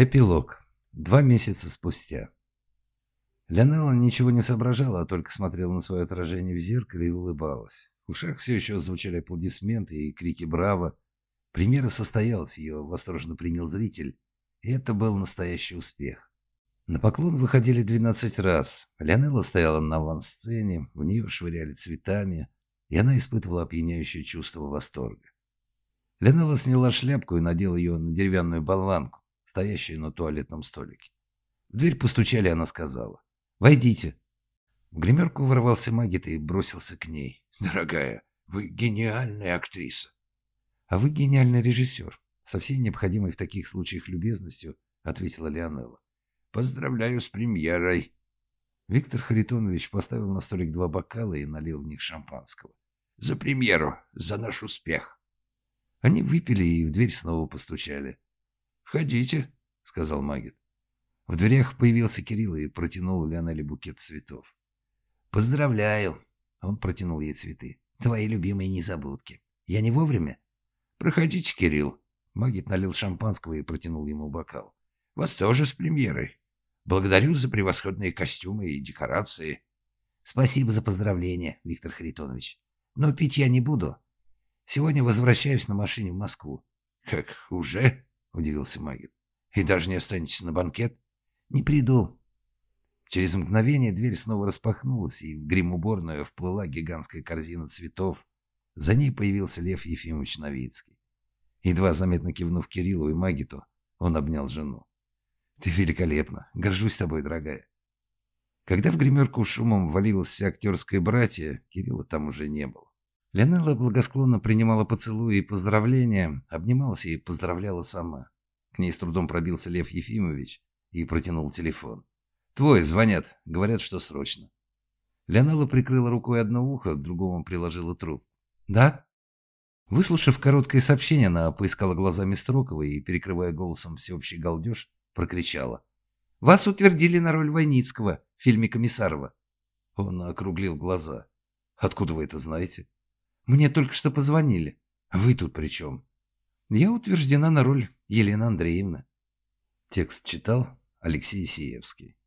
Эпилог. Два месяца спустя. Леонелла ничего не соображала, а только смотрела на свое отражение в зеркале и улыбалась. В ушах все еще звучали аплодисменты и крики «Браво!». Примера состоялась, ее восторженно принял зритель, и это был настоящий успех. На поклон выходили 12 раз. Леонелла стояла на авансцене, в нее швыряли цветами, и она испытывала опьяняющее чувство восторга. Леонелла сняла шляпку и надела ее на деревянную болванку стоящую на туалетном столике. В дверь постучали, она сказала. «Войдите». В гримерку ворвался Магит и бросился к ней. «Дорогая, вы гениальная актриса». «А вы гениальный режиссер», со всей необходимой в таких случаях любезностью ответила Леонелла. «Поздравляю с премьерой». Виктор Харитонович поставил на столик два бокала и налил в них шампанского. «За премьеру, за наш успех». Они выпили и в дверь снова постучали. «Входите», — сказал Магит. В дверях появился Кирилл и протянул Леонеле букет цветов. «Поздравляю!» — он протянул ей цветы. «Твои любимые незабудки. Я не вовремя?» «Проходите, Кирилл». Магит налил шампанского и протянул ему бокал. «Вас тоже с премьерой. Благодарю за превосходные костюмы и декорации». «Спасибо за поздравления, Виктор Харитонович. Но пить я не буду. Сегодня возвращаюсь на машине в Москву». «Как, уже?» — удивился Магит. «И даже не останетесь на банкет?» «Не приду». Через мгновение дверь снова распахнулась, и в грим-уборную вплыла гигантская корзина цветов. За ней появился Лев Ефимович Новицкий. Едва заметно кивнув Кириллу и Магиту, он обнял жену. «Ты великолепна. Горжусь тобой, дорогая». Когда в гримерку шумом валилась вся актерская братья, Кирилла там уже не было. Леонелла благосклонно принимала поцелуи и поздравления, обнималась и поздравляла сама. К ней с трудом пробился Лев Ефимович и протянул телефон. «Твой, звонят. Говорят, что срочно». Леонелла прикрыла рукой одно ухо, к другому приложила труп. «Да?» Выслушав короткое сообщение, она поискала глазами Строкова и, перекрывая голосом всеобщий галдеж, прокричала. «Вас утвердили на роль Войницкого в фильме Комиссарова». Он округлил глаза. «Откуда вы это знаете?» Мне только что позвонили. Вы тут при чем? Я утверждена на роль Елены Андреевны. Текст читал Алексей Сиевский.